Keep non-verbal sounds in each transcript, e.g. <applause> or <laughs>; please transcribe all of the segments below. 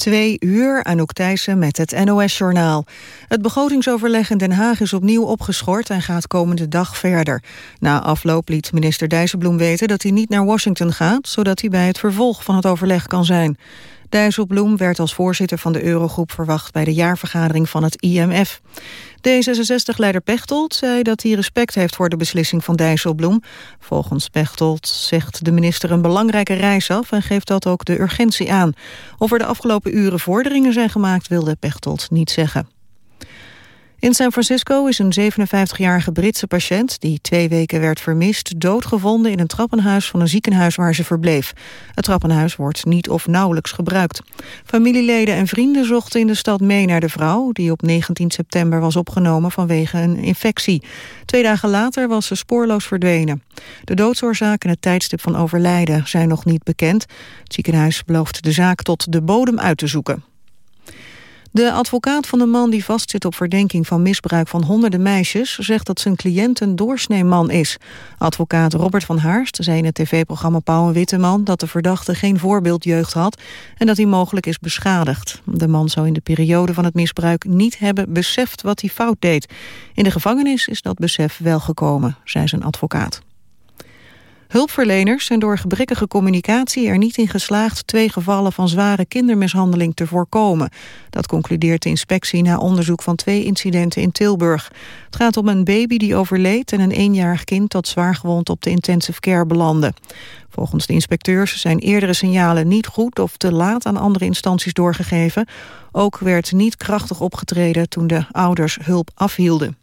Twee uur, Anouk Thijssen met het NOS-journaal. Het begrotingsoverleg in Den Haag is opnieuw opgeschort en gaat komende dag verder. Na afloop liet minister Dijsselbloem weten dat hij niet naar Washington gaat... zodat hij bij het vervolg van het overleg kan zijn. Dijsselbloem werd als voorzitter van de Eurogroep verwacht... bij de jaarvergadering van het IMF. D66-leider Pechtold zei dat hij respect heeft voor de beslissing van Dijsselbloem. Volgens Pechtold zegt de minister een belangrijke reis af... en geeft dat ook de urgentie aan. Of er de afgelopen uren vorderingen zijn gemaakt... wilde Pechtold niet zeggen. In San Francisco is een 57-jarige Britse patiënt... die twee weken werd vermist, doodgevonden in een trappenhuis... van een ziekenhuis waar ze verbleef. Het trappenhuis wordt niet of nauwelijks gebruikt. Familieleden en vrienden zochten in de stad mee naar de vrouw... die op 19 september was opgenomen vanwege een infectie. Twee dagen later was ze spoorloos verdwenen. De doodsoorzaak en het tijdstip van overlijden zijn nog niet bekend. Het ziekenhuis belooft de zaak tot de bodem uit te zoeken. De advocaat van de man die vastzit op verdenking van misbruik van honderden meisjes... zegt dat zijn cliënt een doorsneeman is. Advocaat Robert van Haarst zei in het tv-programma Pauw en Witteman... dat de verdachte geen voorbeeldjeugd had en dat hij mogelijk is beschadigd. De man zou in de periode van het misbruik niet hebben beseft wat hij fout deed. In de gevangenis is dat besef wel gekomen, zei zijn advocaat. Hulpverleners zijn door gebrekkige communicatie er niet in geslaagd twee gevallen van zware kindermishandeling te voorkomen. Dat concludeert de inspectie na onderzoek van twee incidenten in Tilburg. Het gaat om een baby die overleed en een eenjarig kind dat zwaargewond op de intensive care belandde. Volgens de inspecteurs zijn eerdere signalen niet goed of te laat aan andere instanties doorgegeven. Ook werd niet krachtig opgetreden toen de ouders hulp afhielden.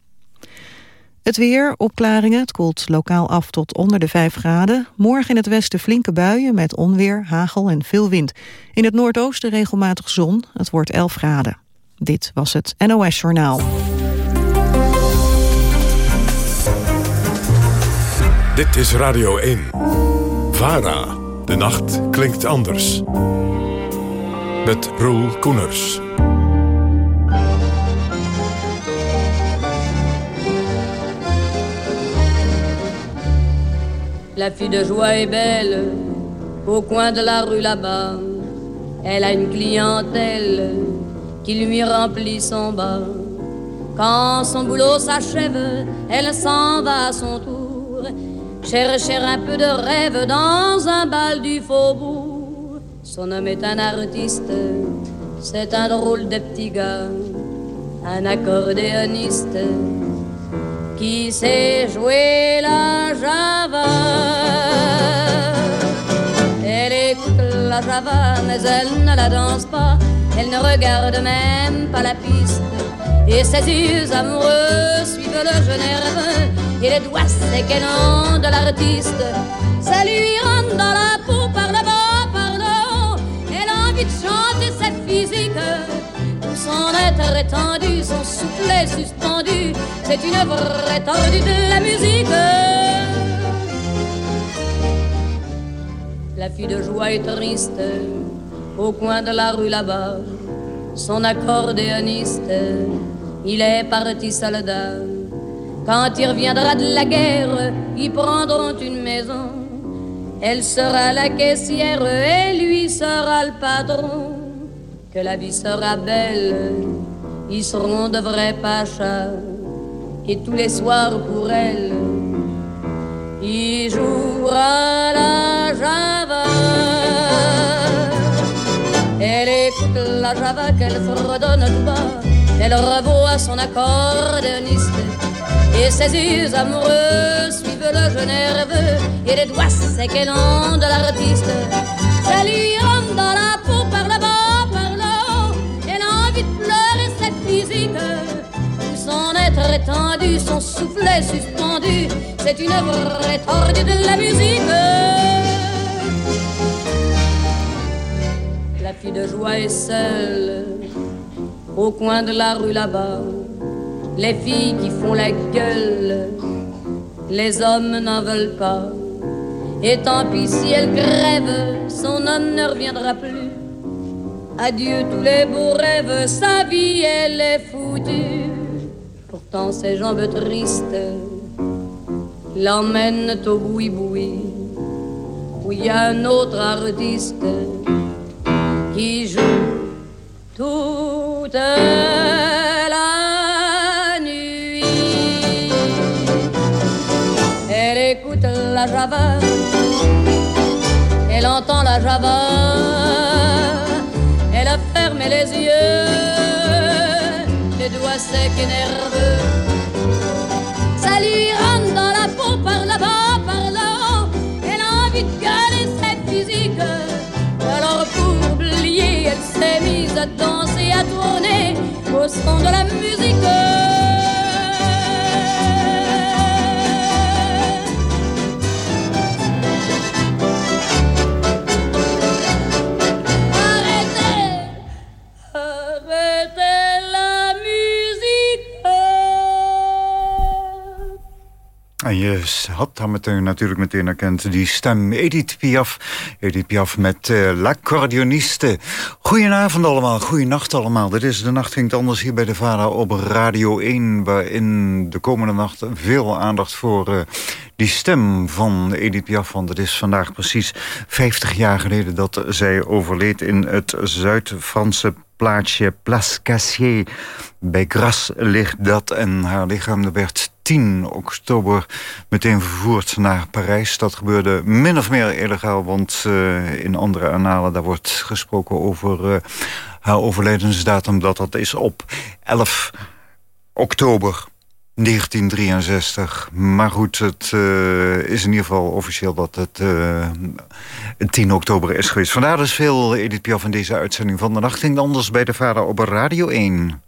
Het weer, opklaringen, het koelt lokaal af tot onder de 5 graden. Morgen in het westen flinke buien met onweer, hagel en veel wind. In het noordoosten regelmatig zon, het wordt 11 graden. Dit was het NOS Journaal. Dit is Radio 1. VARA. De nacht klinkt anders. Met Roel Koeners. La fille de joie est belle, au coin de la rue là-bas. Elle a une clientèle qui lui remplit son bas. Quand son boulot s'achève, elle s'en va à son tour, chercher un peu de rêve dans un bal du faubourg. Son homme est un artiste, c'est un drôle de petit gars, un accordéoniste qui sait jouer la java. Elle écoute la java, mais elle ne la danse pas. Elle ne regarde même pas la piste. Et ses yeux amoureux suivent le jeu nerveux. Et les doigts séquennants de l'artiste. Ça lui rentre dans la peau par le bas, par le haut. Elle a envie de chanter cette physique son être étendu, son soufflet suspendu, c'est une vraie tordue de la musique. La fille de joie est triste, au coin de la rue là-bas, son accordéoniste, il est parti soldat. Quand il reviendra de la guerre, ils prendront une maison. Elle sera la caissière et lui sera le patron la vie sera belle, ils seront de vrais pachas, et tous les soirs pour elle, il jouera la java. Elle écoute la java qu'elle fredonne tout bas, elle revoit son accordéoniste, et ses yeux amoureux suivent le jeu nerveux, et les doigts séquennants de l'artiste, rentre dans la être son soufflet suspendu, c'est une vraie tordue de la musique. La fille de joie est seule, au coin de la rue là-bas. Les filles qui font la gueule, les hommes n'en veulent pas. Et tant pis si elle crève, son homme ne reviendra plus. Adieu tous les beaux rêves, sa vie elle est foutue. Ses jambes tristes l'emmènent au boui-boui, où il y a un autre artiste qui joue écoute la nuit. Elle écoute la java, elle entend la java, elle a fermé les yeux, les doigts secs et nerveux. Danser, à tourner au son de la musique. Had meteen, natuurlijk meteen herkend die stem Edith Piaf. Edith Piaf met uh, L'Accordioniste. Goedenavond allemaal, goedenacht allemaal. Dit is De Nacht Ging Anders hier bij de VARA op Radio 1... waarin de komende nacht veel aandacht voor uh, die stem van Edith Piaf. Want het is vandaag precies 50 jaar geleden dat zij overleed... in het Zuid-Franse plaatsje Place Cassier. Bij Gras ligt dat en haar lichaam werd 10 oktober meteen vervoerd naar Parijs. Dat gebeurde min of meer illegaal, want uh, in andere annalen... daar wordt gesproken over uh, haar overledensdatum... dat dat is op 11 oktober 1963. Maar goed, het uh, is in ieder geval officieel dat het uh, 10 oktober is geweest. Vandaar dus veel Edith Piaf in deze uitzending van de nacht. Ging anders bij de vader op Radio 1.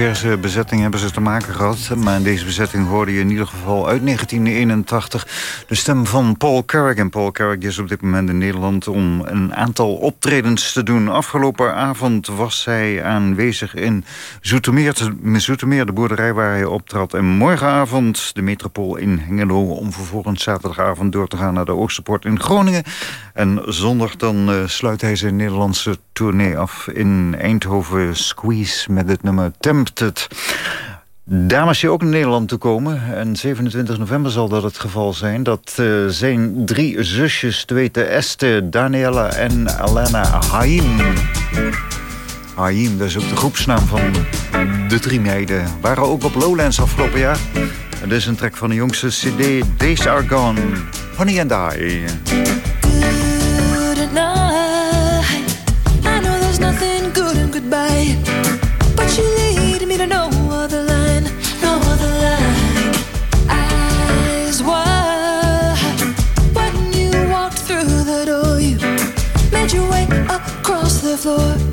diverse bezettingen hebben ze te maken gehad. Maar in deze bezetting hoorde je in ieder geval uit 1981... De stem van Paul Carrick. En Paul Carrick is op dit moment in Nederland om een aantal optredens te doen. Afgelopen avond was hij aanwezig in Zoetermeer, de boerderij waar hij optrad. En morgenavond de metropool in Hengelo... om vervolgens zaterdagavond door te gaan naar de Oosterpoort in Groningen. En zondag dan eh, sluit hij zijn Nederlandse tournee af in Eindhoven Squeeze... met het nummer Tempted. Dames mag ook naar Nederland toe komen. En 27 november zal dat het geval zijn. Dat eh, zijn drie zusjes te weten. Este, Daniela en Alana Haim. Haim, dat is ook de groepsnaam van de drie meiden. Waren ook op Lowlands afgelopen jaar. Het dit is een track van de jongste cd Days Are Gone. Honey and I. door.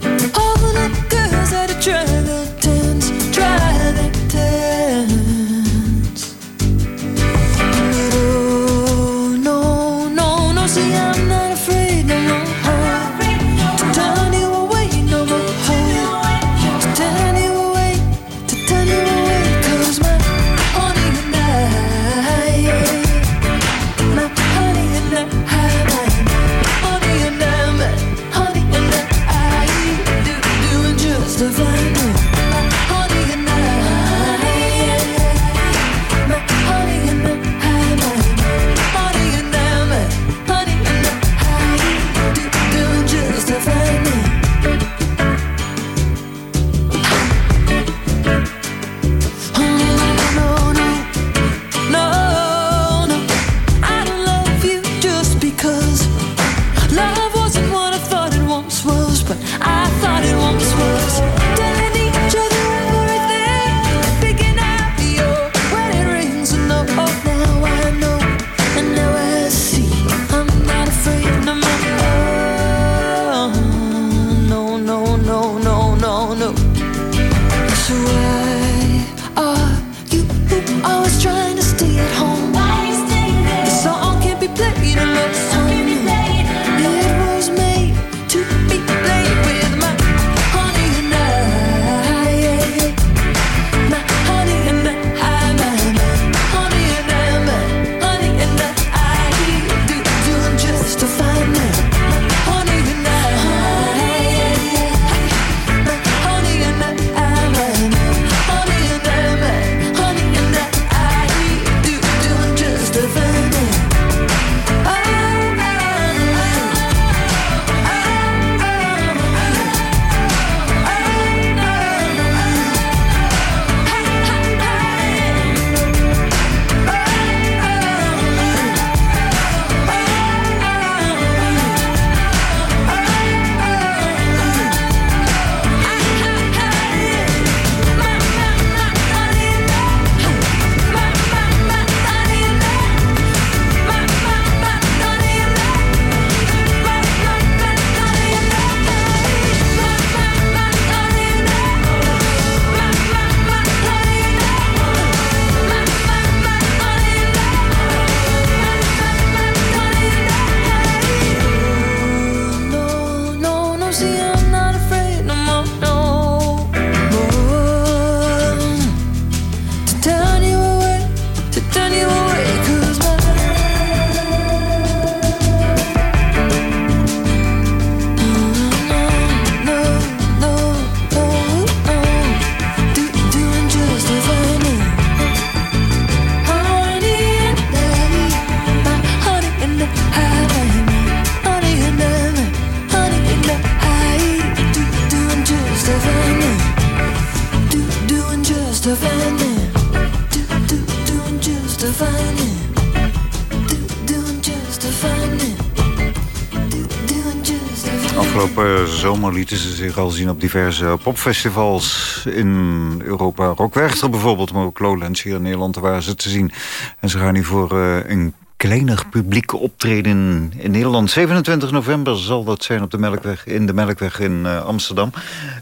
Afgelopen eh, zomer lieten ze zich al zien op diverse popfestivals in Europa. Rockwerchter bijvoorbeeld, maar ook Lowlands hier in Nederland, waren ze te zien. En ze gaan nu voor eh, een kleiner publiek optreden in Nederland. 27 november zal dat zijn op de Melkweg, in de Melkweg in eh, Amsterdam.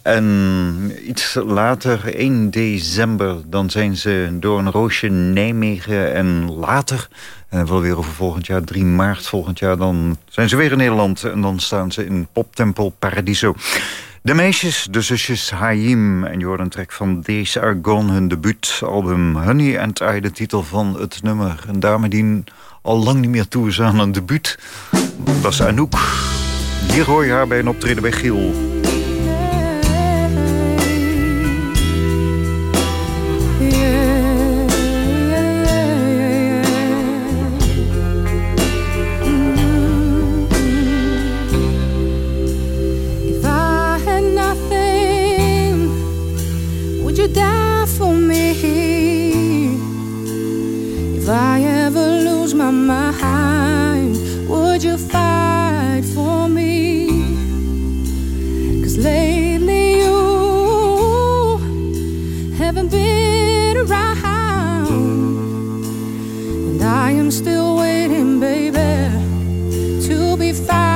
En iets later, 1 december, dan zijn ze door een roosje Nijmegen... en later en wel weer over volgend jaar, 3 maart volgend jaar... dan zijn ze weer in Nederland en dan staan ze in Poptempel Paradiso. De meisjes, de zusjes Haim en Jordan Trek van Days Are Gone... hun debuutalbum Honey and I, de titel van het nummer. Een dame die al lang niet meer toe is aan een debuut. Dat is Anouk. Hier hoor je haar bij een optreden bij Giel. still waiting, baby, to be found.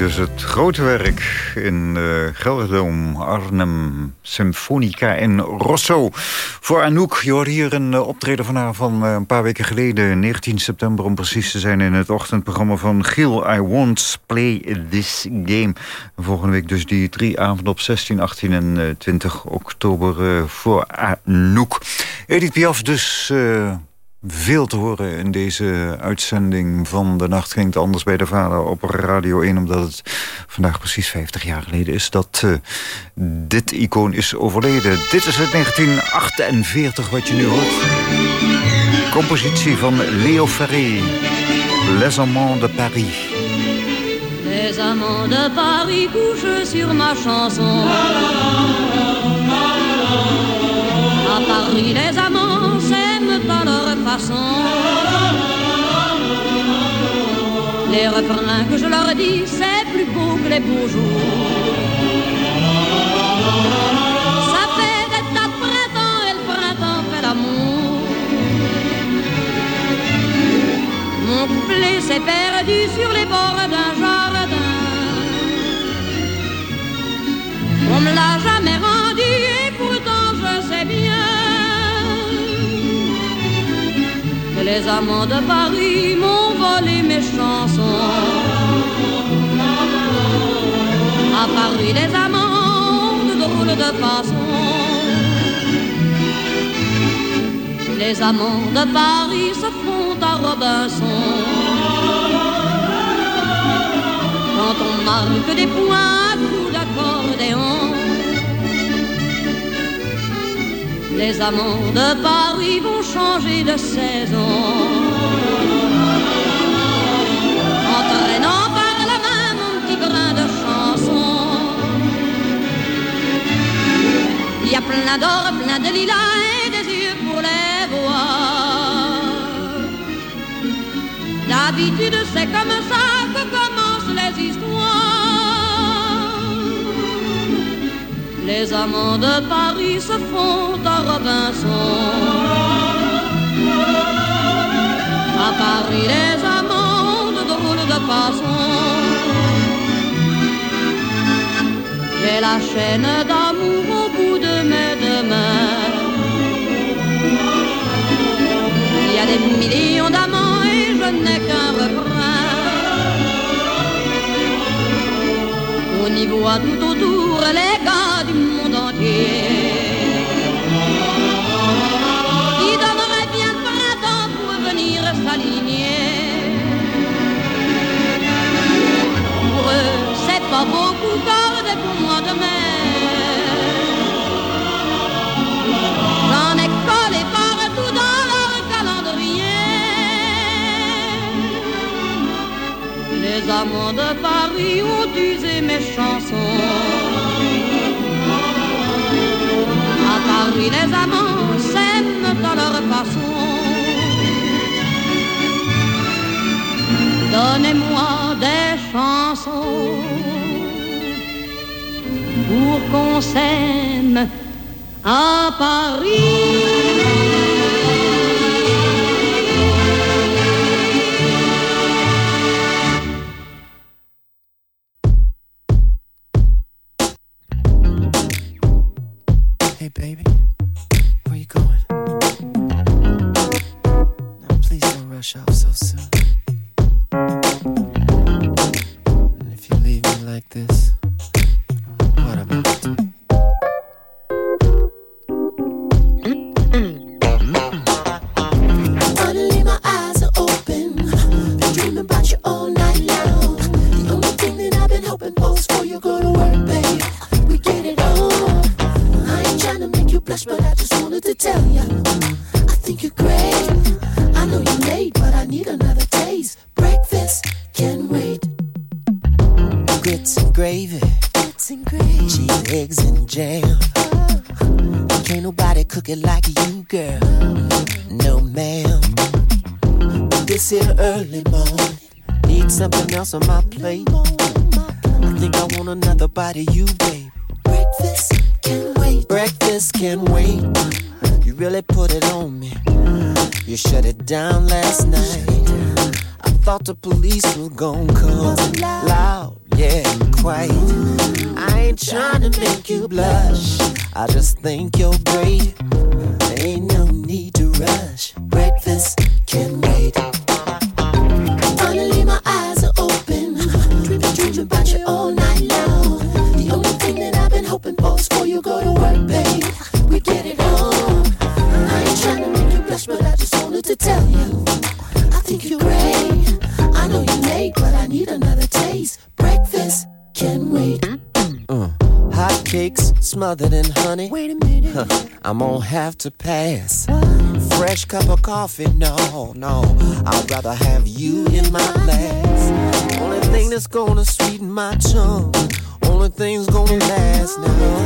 Dus het grote werk in uh, Gelderdoom, Arnhem, Symfonica en Rosso. Voor Anouk, je hoort hier een uh, optreden van haar van uh, een paar weken geleden... 19 september om precies te zijn in het ochtendprogramma van Giel. I won't play this game. volgende week dus die drie avonden op 16, 18 en 20 oktober voor Anouk. Edith Piaf dus veel te horen in deze uitzending van De Nacht Ging het Anders bij de Vader op Radio 1. Omdat het vandaag precies 50 jaar geleden is dat uh, dit icoon is overleden. Dit is uit 1948 wat je nu hoort. Compositie van Léo Ferré. Les Amants de Paris. Les amants de Paris couchent sur ma chanson. À Paris, les amants s'aiment à leur Les refrains que je leur dis, c'est plus beau que les beaux jours. Ça fait des tas de printemps et le printemps fait l'amour. Mon couplet s'est perdu sur les bords d'un jardin. On me l'a jamais rendu les amants de Paris m'ont volé mes chansons. À Paris, les amants drôles de façon. Les amants de Paris se font à Robinson. Quand on marque des points à coups d'accordéon. Les amants de Paris vont changer de saison. Entraînant par la main mon petit brin de chanson. Il y a plein d'or, plein de lilas et des yeux pour les voir. D'habitude, c'est comme ça que commencent les histoires. Les amants de Paris se font à Robinson. À Paris, les amants de drôles de façon. J'ai la chaîne d'amour au bout de mes deux mains. Il y a des millions d'amants et je n'ai qu'un refrain. On y voit tout autour les gars. Qui donneraient bien le printemps pour venir s'aligner? Pour eux, c'est pas beaucoup tard pour moi de mer. J'en ai collé partout dans leur calendrier. Les amants de Paris ont usé mes chansons. À Paris, les amants s'aiment à leur façon. Donnez-moi des chansons pour qu'on s'aime à Paris. so soon. Coffee, no, no. I'd rather have you in my glass. Only thing that's gonna sweeten my tongue. Only thing's gonna last now.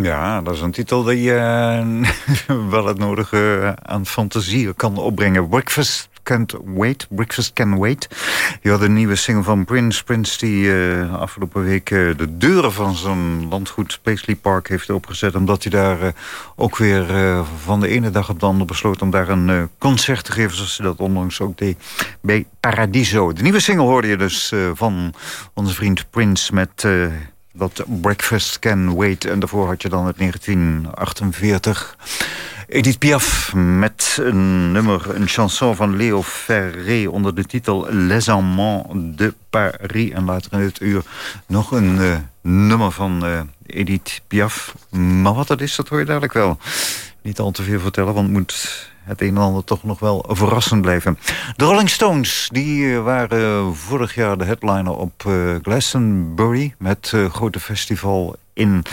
Ja, dat is een titel die eh, <laughs> wel het nodige aan fantasie kan opbrengen. Breakfast Can't Wait. Breakfast Can Wait. Je had een nieuwe single van Prince. Prince die eh, afgelopen week eh, de deuren van zijn landgoed Paisley Park heeft opgezet. Omdat hij daar eh, ook weer eh, van de ene dag op de andere besloot om daar een eh, concert te geven. Zoals hij dat onlangs ook deed bij Paradiso. De nieuwe single hoorde je dus eh, van onze vriend Prince met... dat Breakfast Can Wait. En daarvoor had je dan het 1948. Edith Piaf met een nummer, een chanson van Léo Ferré... onder de titel Les Amants de Paris. En later in het uur nog een eh, nummer van eh, Edith Piaf. Maar wat dat is, dat hoor je dadelijk wel. Niet al te veel vertellen, want het moet het een en ander toch nog wel verrassend blijven. De Rolling Stones die eh, waren vorig jaar de headliner op eh, Glastonbury... met het grote festival in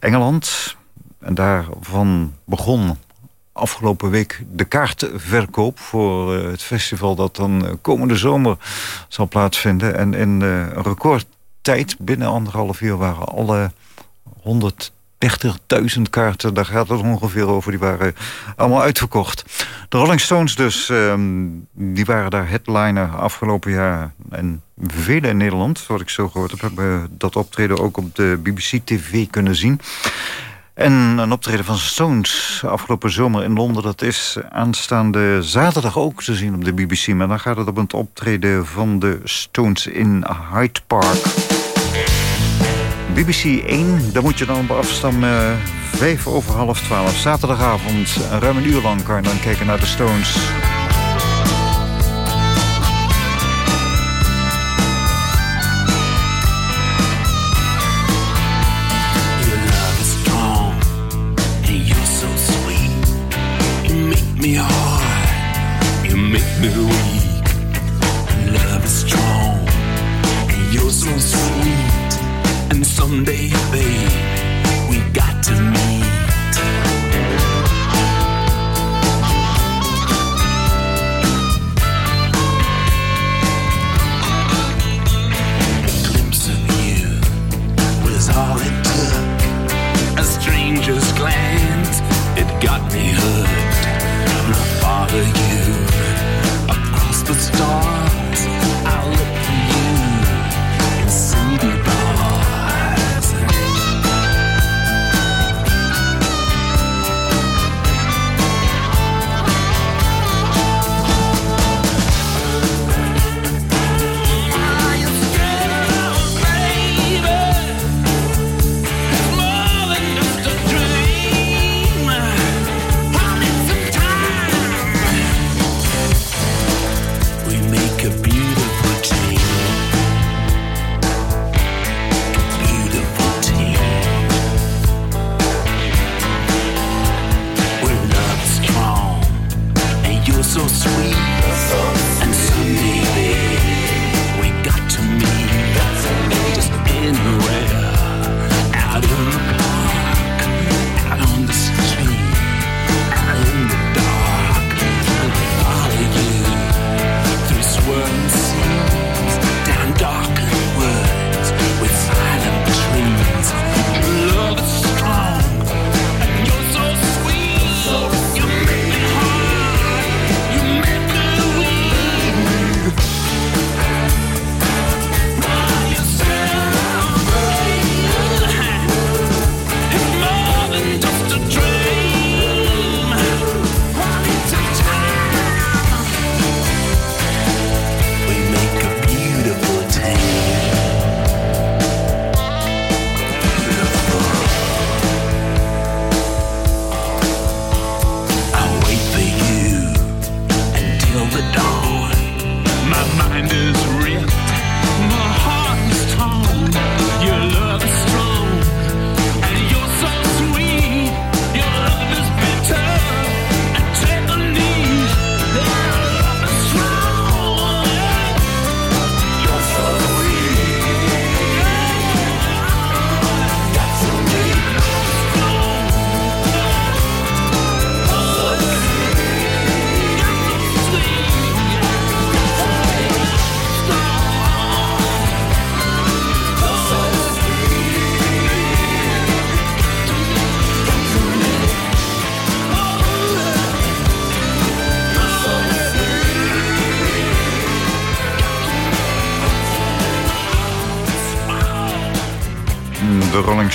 Engeland. En daarvan begon afgelopen week de kaartverkoop... voor eh, het festival dat dan eh, komende zomer zal plaatsvinden. En in eh, een recordtijd, binnen anderhalf uur... waren alle 130.000 kaarten, daar gaat het ongeveer over, die waren allemaal uitverkocht. De Rolling Stones dus, ehm, die waren daar headliner afgelopen jaar. En velen in Nederland, wat ik zo gehoord heb, hebben dat optreden ook op de BBC-TV kunnen zien. En een optreden van Stones afgelopen zomer in Londen... dat is aanstaande zaterdag ook te zien op de BBC. Maar dan gaat het op het optreden van de Stones in Hyde Park. BBC 1, daar moet je dan op afstand uh, 5 over half 12. Zaterdagavond, ruim een uur lang kan je dan kijken naar de Stones.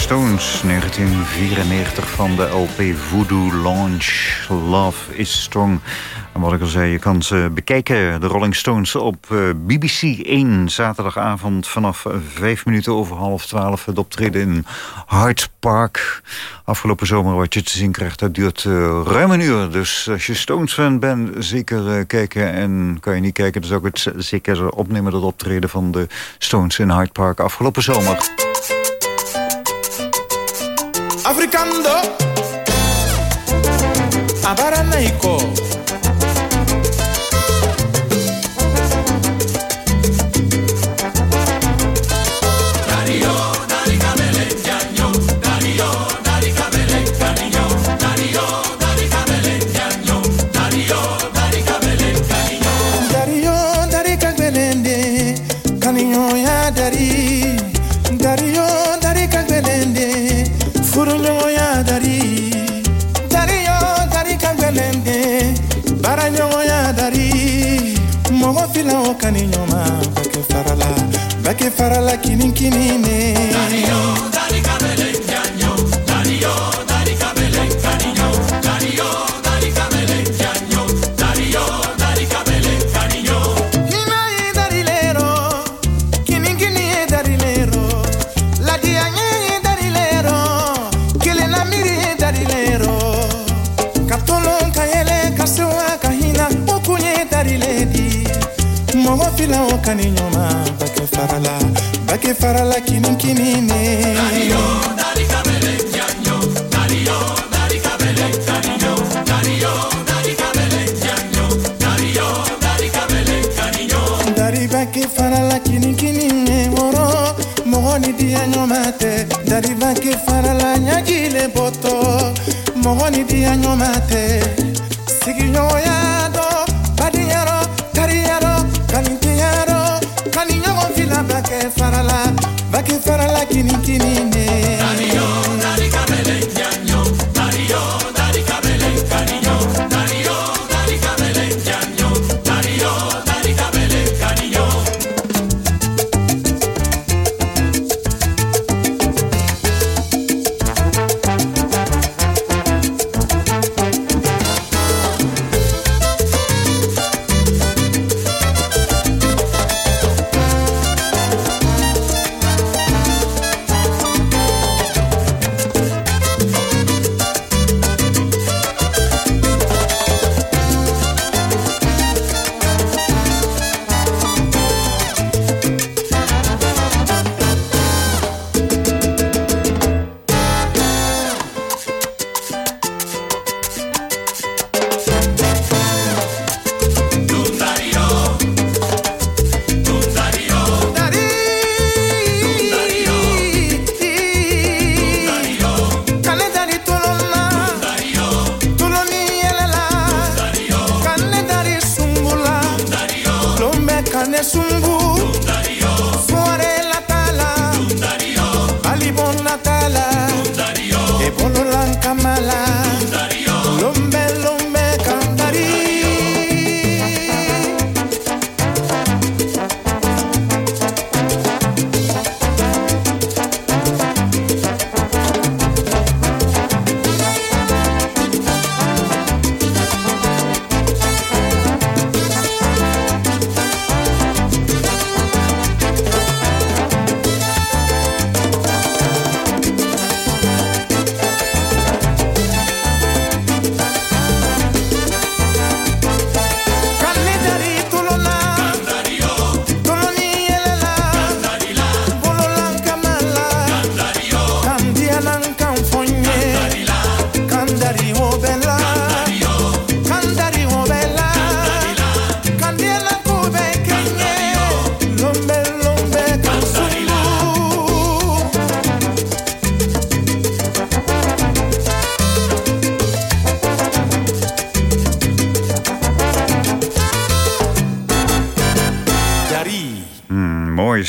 Stones, 1994 van de LP Voodoo Launch. Love is Strong. En wat ik al zei, je kan ze bekijken, de Rolling Stones, op eh, BBC 1. Zaterdagavond vanaf vijf minuten over half twaalf. Het optreden in Hyde Park. Afgelopen zomer wat je te zien krijgt, dat duurt eh, ruim een uur. Dus als je Stones fan bent, zeker eh, kijken. En kan je niet kijken, dan zou ik het zeker opnemen... dat optreden van de Stones in Hyde Park afgelopen zomer. africando, abarana kimin kimini. Tanıyor.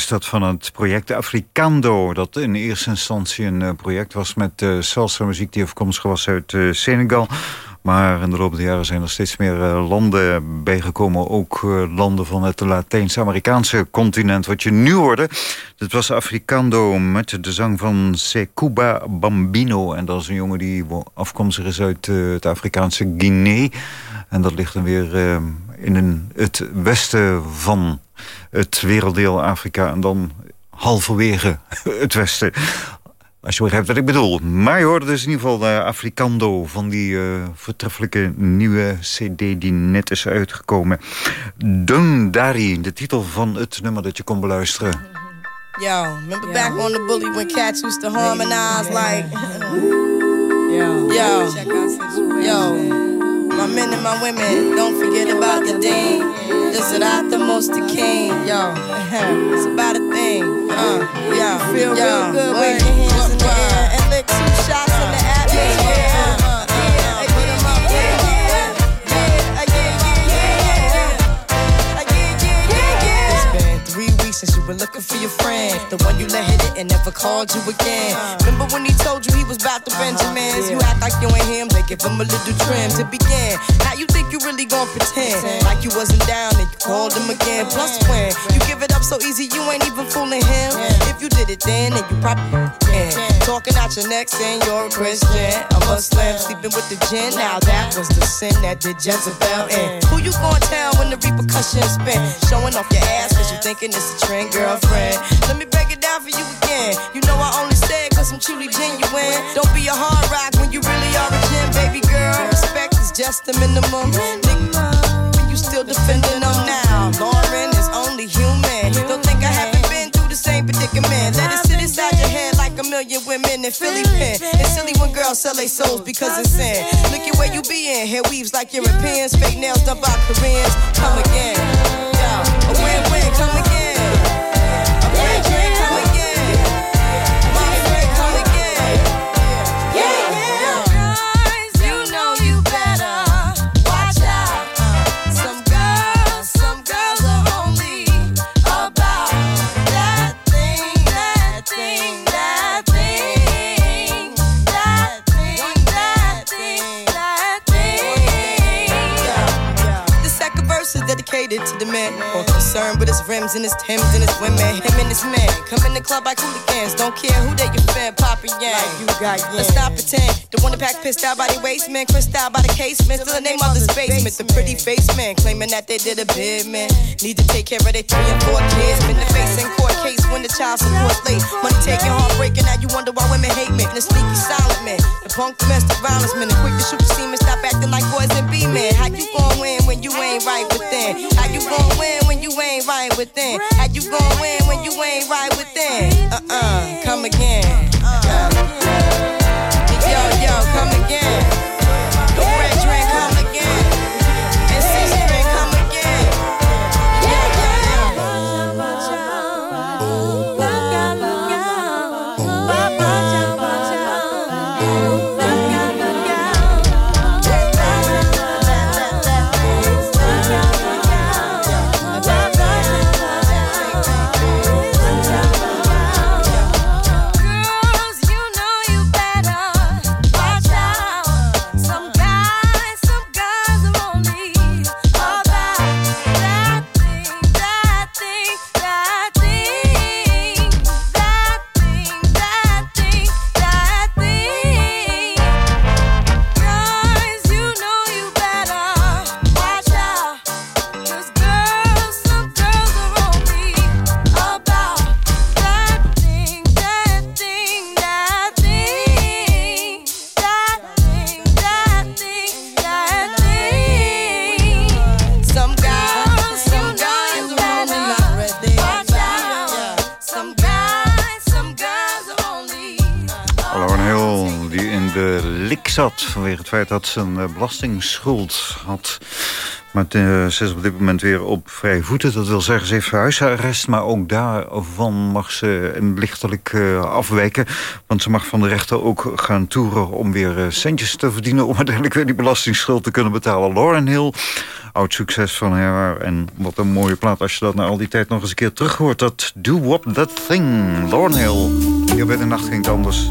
Dat van het project Africando. Dat in eerste instantie een eh, project was met eh salsa muziek die afkomstig was uit eh, Senegal. Maar in de loop der jaren zijn er steeds meer landen bijgekomen. Ook landen van het Latijns-Amerikaanse continent. Wat je nu hoorde, dit was Africando met de zang van Sekuba Bambino. En dat is een jongen die afkomstig is uit het Afrikaanse Guinea. En dat ligt dan weer in een, het westen van het werelddeel Afrika. En dan halverwege <laughs> het westen. Als je begrijpt wat ik bedoel. Maar je hoorde dus in ieder geval de Africando van die eh, voortreffelijke nieuwe cd die net is uitgekomen. Dundari, de titel van het nummer dat je kon beluisteren. Yo, remember back on the bully when cats used to harmonize like. <laughs> Yo, Yo. check out situation. Yo, my men and my women, don't forget about the dean. This is not the most the king. Yo, <laughs> it's about a thing. Uh, yo, Feel yo, real good, wave your hands in the air and lick two shots in the atmosphere. Uh, uh, yeah, put 'em up, yeah, yeah, yeah, yeah, yeah, yeah, yeah. Uh, yeah, yeah, yeah, yeah. It's been three weeks since you were looking for your friend. The one you let hit it and never called you again. Remember when he told you he was about the Benjamins? You act like you ain't him, give him a little trim to begin. Now you think you really gon' pretend like you wasn't down and you called him again. Plus when you give it up so easy, you ain't even fooling him. If you did it then, then you probably can. Talking out your neck saying you're a Christian, a Muslim, sleeping with the gin. Now that was the sin that did Jezebel in. Who you gonna tell when the repercussions spin? Showing off your ass cause you thinking it's a trend, girlfriend. Let me break it down for you again. You know I only cause I'm truly genuine. Don't be a hard rock when you really are a gem, baby girl. Respect is just the minimum. Nigga, you still defending them now. Lauren is only human. Don't think I haven't been through the same predicament. Let it sit inside your head like a million women in Philly pen. It's silly when girls sell their souls because it's sin. Look at where you be in. Hair weaves like Europeans. Fake nails done by Koreans. Come again. Yo, a win-win. Come again. Dedicated to the man more concerned with his rims and his Timbs and his women. Him and his man come in the club like hooligans. Don't care who they your fan, Papa Yang. Like you got Let's not pretend. The one that pack pissed out by the waist man, crissed out by the casement. Still the name of the basement. The pretty face man claiming that they did a bid man. Need to take care of their three and four kids. Been the face in court case when the child support's late. Money taking, heartbreaking. Now you wonder why women hate me. The sneaky silent man, the punk domestic violence man, the quick to shoot the semen. Stop acting like boys and be men. How you gon' win when you ain't right within? How you gon' win when you ain't right within? How you gon' win when you ain't right within? Uh uh, come again. Uh. Vanwege het feit dat ze een eh, belastingsschuld had. Maar eh, ze is op dit moment weer op vrije voeten. Dat wil zeggen, ze heeft huisarrest. Maar ook daarvan mag ze lichtelijk eh, afwijken. Want ze mag van de rechter ook gaan toeren... om weer centjes te verdienen... om uiteindelijk weer die belastingsschuld te kunnen betalen. Lauren Hill, oud succes van haar. En wat een mooie plaat als je dat na al die tijd nog eens een keer terug hoort. Dat Do What That Thing. Lauren Hill. Hier bij de nacht ging het anders.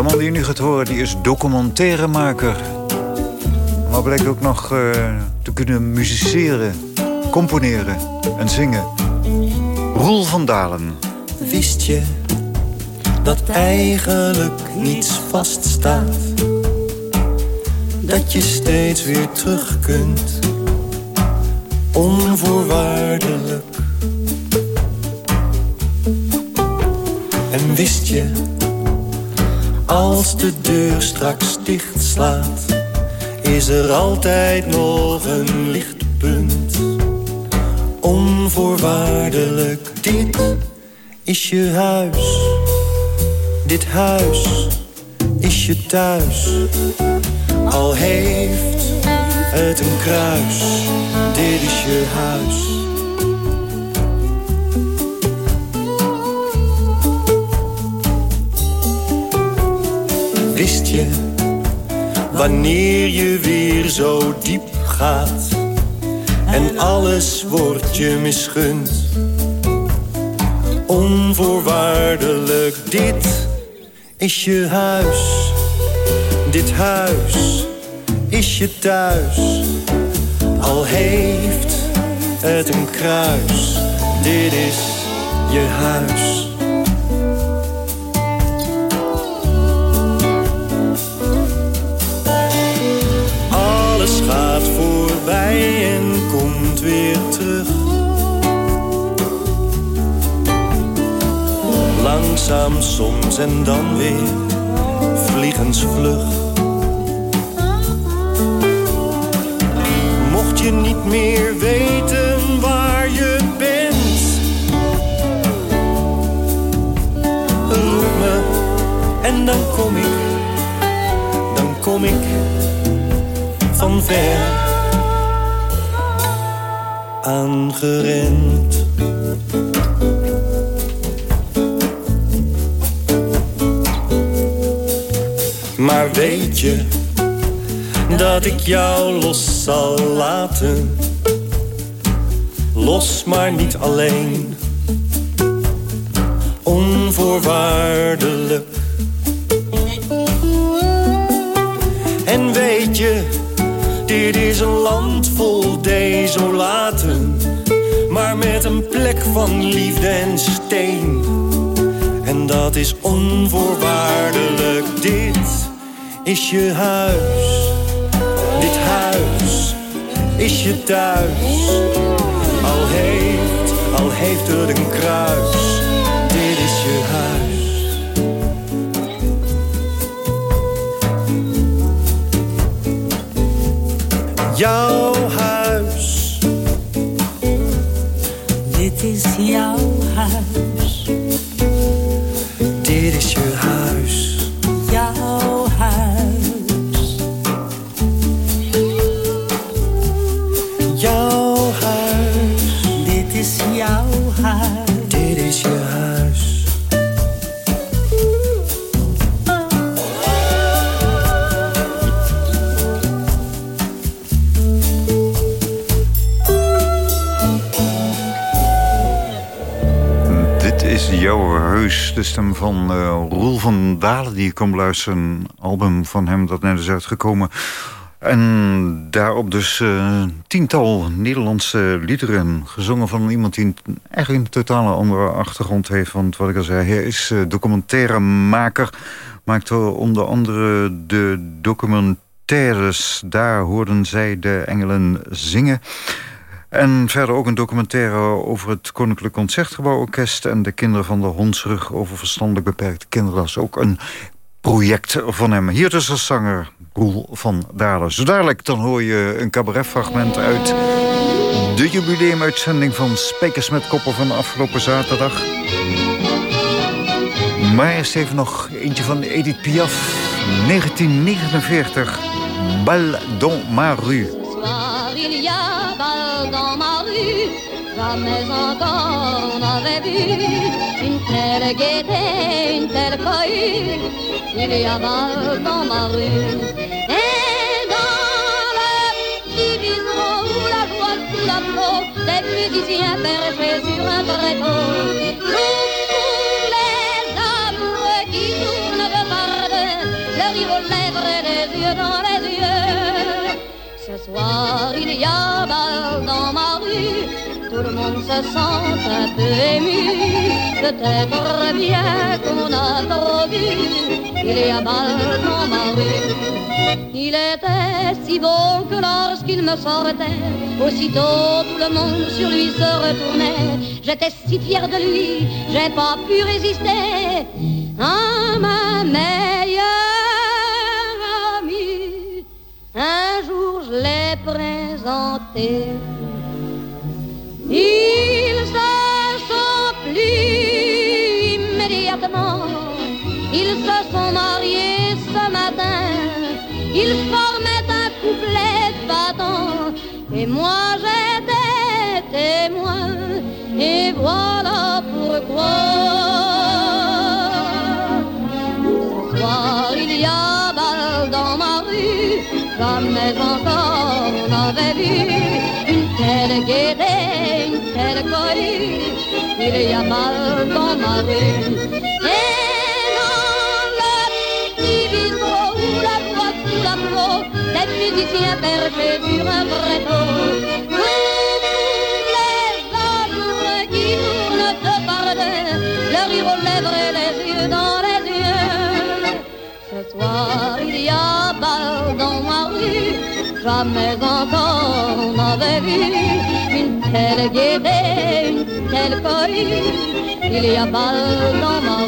De man die je nu gaat horen, die is documentairemaker. Maar blijkt ook nog eh, te kunnen musiceren, componeren en zingen. Roel van Dalen. Wist je dat eigenlijk niets vaststaat? Dat je steeds weer terug kunt, onvoorwaardelijk. En wist je, als de deur straks dicht slaat, is er altijd nog een lichtpunt. Onvoorwaardelijk, dit is je huis. Dit huis is je thuis. Al heeft het een kruis, dit is je huis. Wanneer je weer zo diep gaat en alles wordt je misgund. Onvoorwaardelijk, dit is je huis. Dit huis is je thuis. Al heeft het een kruis, dit is je huis. Soms en dan weer vliegensvlug. Mocht je niet meer weten waar je bent, roep me en dan kom ik, dan kom ik van ver aangerend. Dat ik jou los zal laten? Los, maar niet alleen. Onvoorwaardelijk. En weet je, dit is een land vol desolaten. Maar met een plek van liefde en steen. En dat is onvoorwaardelijk. Dit is je huis. Dit huis is je thuis. Al heeft, al heeft het een kruis. Dit is je huis. Jouw huis. Dit is jouw huis, van eh, Roel van Dalen die je kon beluisteren. Een album van hem dat net is uitgekomen. En daarop dus eh, tiental Nederlandse liederen. Gezongen van iemand die eigenlijk een totale andere achtergrond heeft. Want wat ik al zei, hij is uh, documentairemaker. Maakte onder andere de documentaires. Daar hoorden zij de engelen zingen. En verder ook een documentaire over het Koninklijk Concertgebouworkest... en de kinderen van de Hondsrug over verstandelijk beperkte kinderen. Dat is ook een project van hem. Hier dus als zanger Roel van Dalen. Zo dadelijk dan hoor je een cabaretfragment uit de jubileumuitzending van Spekers met Koppen van afgelopen zaterdag. Maar eerst even nog eentje van Edith Piaf. 1949. Bal dans ma rue. Soir il y a bal dans ma rue. Jamais encore on avait vu une telle gaieté, une telle cohue. Il y a bal dans ma rue. Et dans le petit bistrot où la joie sous la flot, des musiciens perchés sur un tréteau. Qui tournent de par deux, le rire aux lèvres et les yeux dans les soir il y a bal dans ma rue, tout le monde se sent un peu ému. Peut-être bien qu'on a trop vu, il y a bal dans ma rue. Il était si beau que lorsqu'il me sortait, aussitôt tout le monde sur lui se retournait. J'étais si fière de lui, j'ai pas pu résister à ma meilleure amie. L'ai présenté. Ils se sont plis immédiatement. Ils se sont mariés ce matin. Ils formaient un couplet battant. Et moi j'étais témoin. Et voilà pourquoi. Jamais encore on avait vu une telle gaieté, une telle cohue. Il y a bal dans ma rue. Et dans le petit bistrot où la joie sous la flot, des musiciens perchés sur un tréteau. Tous les amoureux qui tournent de par deux, le rire aux lèvres et les yeux dans les yeux. Ce soir il y a jamais encore on n'avait vu une telle gaieté, une telle cohue. Il y a bal dans ma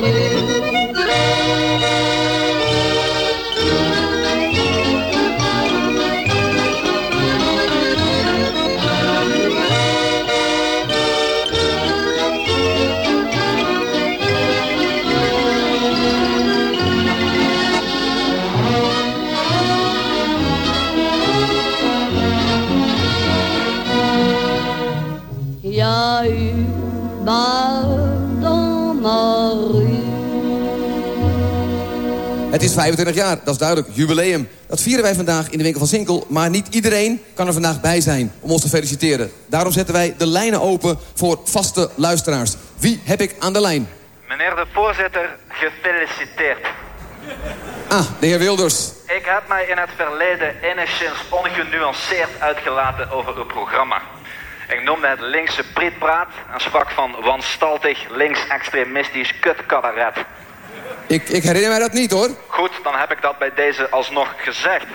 Het is 25 jaar, dat is duidelijk, jubileum. Dat vieren wij vandaag in de winkel van Sinkel. Maar niet iedereen kan er vandaag bij zijn om ons te feliciteren. Daarom zetten wij de lijnen open voor vaste luisteraars. Wie heb ik aan de lijn? Meneer de voorzitter, gefeliciteerd. Ah, de heer Wilders. Ik heb mij in het verleden enigszins ongenuanceerd uitgelaten over uw programma. Ik noemde het linkse prietpraat en sprak van wanstaltig linksextremistisch kutkabaret. Ik, ik herinner mij dat niet, hoor. Goed, dan heb ik dat bij deze alsnog gezegd.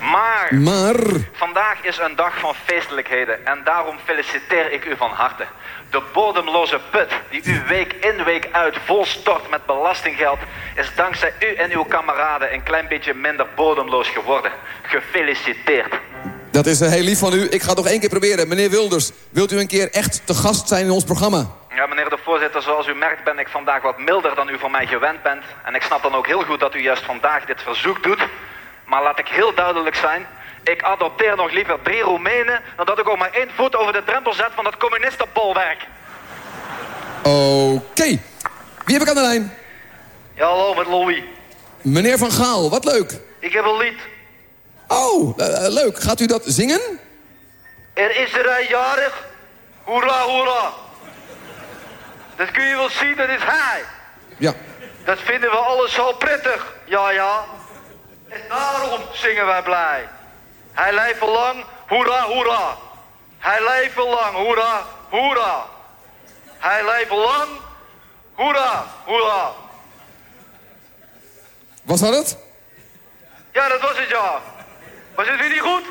Maar Maar... vandaag is een dag van feestelijkheden en daarom feliciteer ik u van harte. De bodemloze put die u week in week uit volstort met belastinggeld... is dankzij u en uw kameraden een klein beetje minder bodemloos geworden. Gefeliciteerd. Dat is heel lief van u. Ik ga het nog één keer proberen. Meneer Wilders, wilt u een keer echt te gast zijn in ons programma? Ja, meneer de voorzitter, zoals u merkt ben ik vandaag wat milder dan u van mij gewend bent. En ik snap dan ook heel goed dat u juist vandaag dit verzoek doet. Maar laat ik heel duidelijk zijn. Ik adopteer nog liever drie Roemenen... dan dat ik ook maar één voet over de drempel zet van dat communistenbolwerk. Oké. Wie heb ik aan de lijn? Ja, hallo, met Louis. Meneer Van Gaal, wat leuk. Ik heb een lied. Oh, eh, leuk. Gaat u dat zingen? Er is er een jarig. Hoera, hoera. Dat kun je wel zien, dat is hij. Ja. Dat vinden we alles zo prettig. Ja, ja. En daarom zingen wij blij. Hij leven lang, hoera, hoera. Hij leven lang, hoera, hoera. Hij leven lang, hoera, hoera. Was dat het? Ja, dat was het, ja. Was het weer niet goed?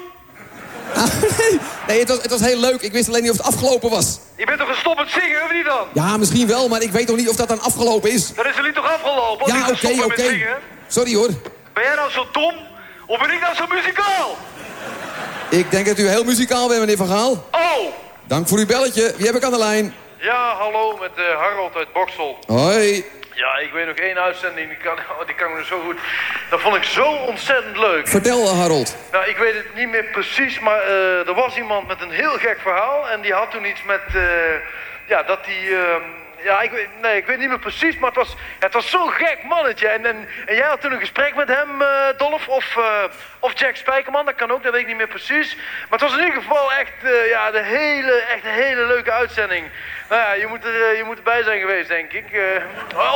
<laughs> Nee, het was, het was heel leuk. Ik wist alleen niet of het afgelopen was. Je bent toch gestopt met zingen, of niet dan? Ja, misschien wel, maar ik weet nog niet of dat dan afgelopen is. Dan is het lied toch afgelopen? Ja, oké, oké. Sorry hoor. Ben jij nou zo dom? Of ben ik nou zo muzikaal? Ik denk dat u heel muzikaal bent, meneer Van Gaal. Oh! Dank voor uw belletje. Wie heb ik aan de lijn? Ja, hallo, met eh, Harold uit Boksel. Hoi. Ja, ik weet nog één uitzending, die kan, oh, die kan me zo goed... Dat vond ik zo ontzettend leuk. Vertel, Harold. Nou, ik weet het niet meer precies, maar eh, er was iemand met een heel gek verhaal. En die had toen iets met, eh, ja, dat die... ehm, ja, ik weet, nee, ik weet niet meer precies, maar het was, het was zo'n gek mannetje. En, en, en jij had toen een gesprek met hem, eh, Dolf, of, eh, of Jack Spijkerman, dat kan ook, dat weet ik niet meer precies. Maar het was in ieder geval echt, eh, ja, de hele, echt een hele leuke uitzending. Nou ja, je moet, er, je moet erbij zijn geweest, denk ik.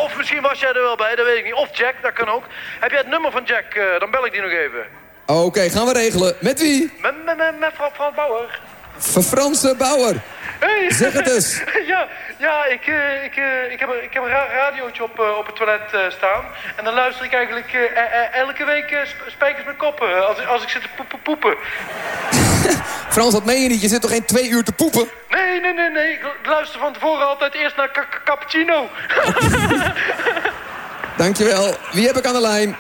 Of misschien was jij er wel bij, dat weet ik niet. Of Jack, dat kan ook. Heb jij het nummer van Jack? Dan bel ik die nog even. Oké, gaan we regelen. Met wie? Met, met, met, met Frans Bauer. Franse Bauer. Hey. Zeg het eens. <laughs> ja, ja ik, eh, ik, eh, ik, heb, een- ik heb een ra radiootje op, eh, op het toilet eh, staan. En dan luister ik eigenlijk eh, eh, eh, elke week eh, sp- Spijkers met Koppen. eh, als, ik- als ik zit te poepen. poepen. <laughs> Frans, dat meen je niet. Je zit toch geen twee uur te poepen? Nee, nee, nee, nee. Ik luister van tevoren altijd eerst naar ca- ca- cappuccino. <laughs> Dankjewel. Wie heb ik aan de lijn?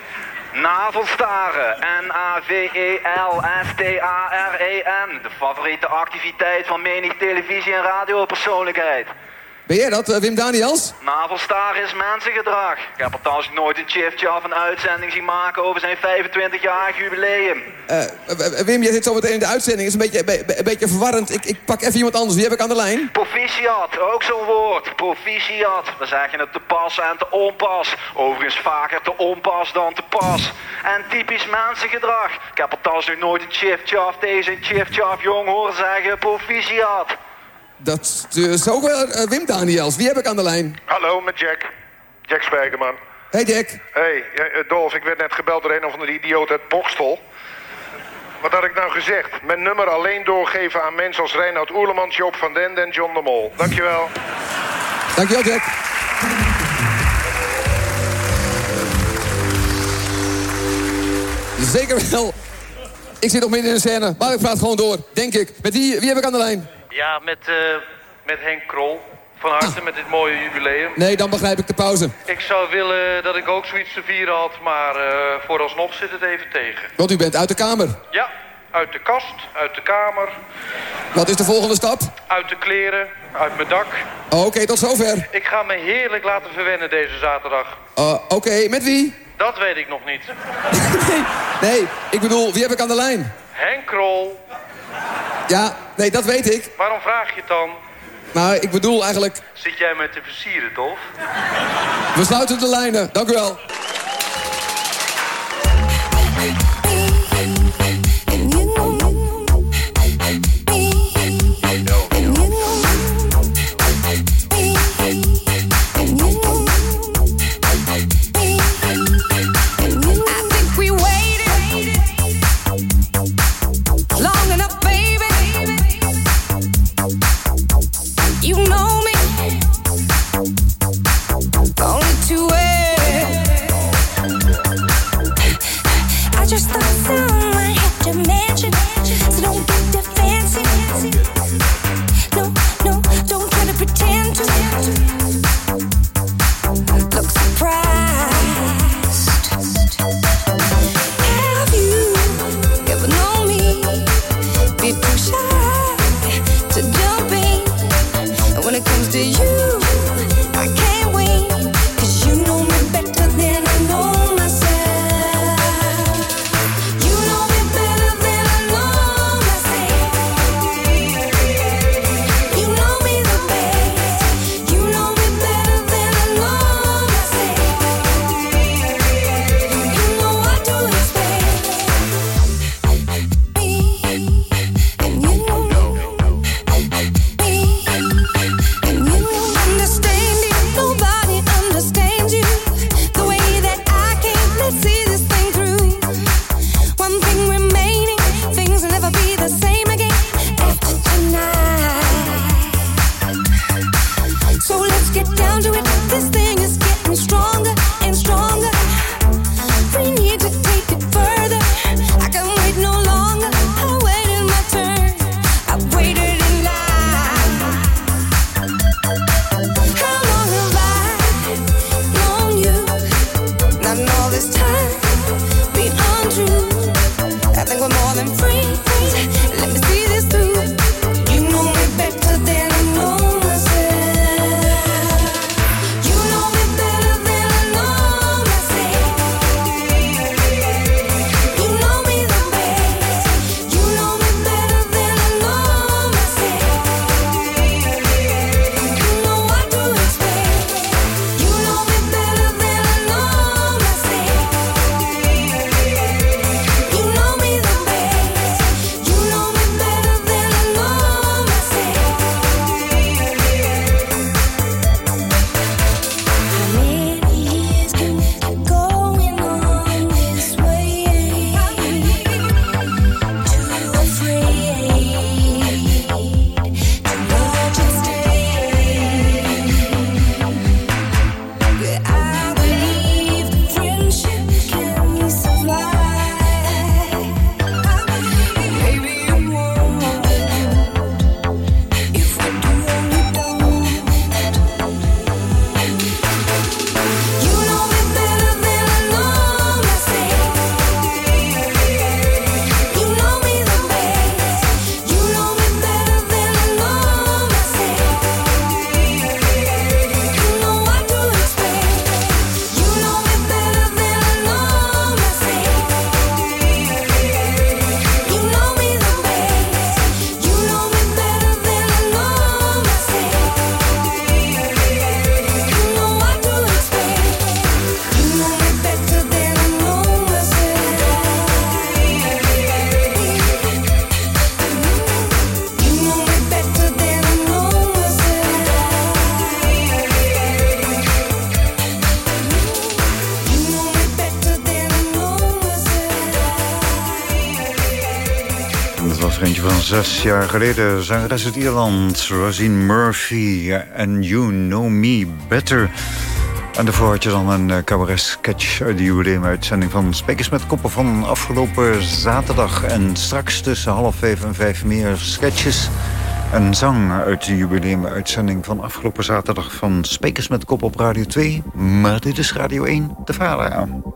Navelstaren. N-A-V-E-L-S-T-A-R-E-N. De favoriete activiteit van menig televisie- en radiopersoonlijkheid. Ben jij dat, eh, Wim Daniels? Navelstaren is mensengedrag. Ik heb trouwens nooit een chiftje of een uitzending zien maken over zijn 25-jarig jubileum. Eh, eh, Wim, jij zit zo meteen in de uitzending. is een beetje, be- be- een beetje verwarrend. Ik, ik pak even iemand anders. Wie heb ik aan de lijn? Proficiat, ook zo'n woord. Proficiat. Dan zeg je het te pas en te onpas. Overigens vaker te onpas dan te pas. En typisch mensengedrag. Ik heb nog nooit een chiftjaf tegen zijn chiftjaf jong horen zeggen. Proficiat. Dat is ook wel Wim Daniels. Wie heb ik aan de lijn? Hallo, met Jack. Jack Spijkerman. Hey Jack. Hey, eh, Dolf, ik werd net gebeld door een of andere idioot uit Bokstel. Wat had ik nou gezegd? Mijn nummer alleen doorgeven aan mensen als Reinoud Oerlemans, Joop van Den en John de Mol. Dankjewel. Dankjewel, Jack. Zeker wel. Ik zit nog midden in de scène, maar ik praat gewoon door, denk ik. Met wie, wie heb ik aan de lijn? Ja, met, eh, met Henk Krol. Van harte met dit mooie jubileum. Nee, dan begrijp ik de pauze. Ik zou willen dat ik ook zoiets te vieren had, maar eh, vooralsnog zit het even tegen. Want u bent uit de kamer. Ja, uit de kast, uit de kamer, Wat is de volgende stap? uit de kleren, uit mijn dak. Oké, tot zover. Ik ga me heerlijk laten verwennen deze zaterdag. Uh, Oké, met wie? Dat weet ik nog niet. <laughs> Nee, ik bedoel, wie heb ik aan de lijn? Henk Krol, Ja, nee, dat weet ik. waarom vraag je het dan? Maar ik bedoel eigenlijk, Zit jij me te versieren, Dolf? we sluiten de lijnen. Dank u wel. Zes jaar geleden zangeres uit Ierland, Rosine Murphy en You Know Me Better. En daarvoor had je dan een uh, cabaret-sketch uit de jubileumuitzending van Spekers met Koppen van afgelopen zaterdag. En straks tussen half vijf en vijf meer sketches en zang uit de jubileumuitzending van afgelopen zaterdag van Spekers met Kop op Radio 2. Maar dit is Radio 1, de vader aan.